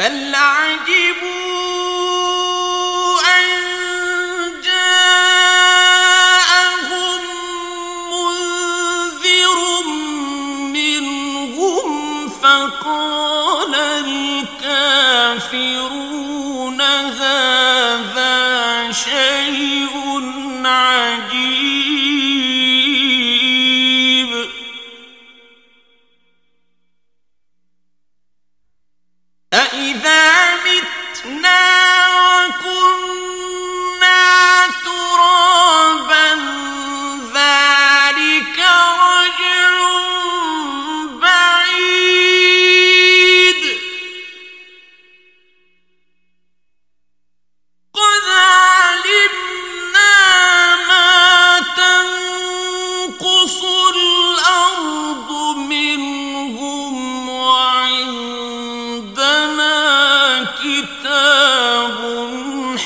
بل عجبوا أن جاءهم منذر منهم فقال الكافرون هذا شيء عجيب. أَإِذَا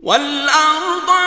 والأرض